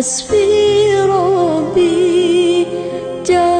حسبي ربي جل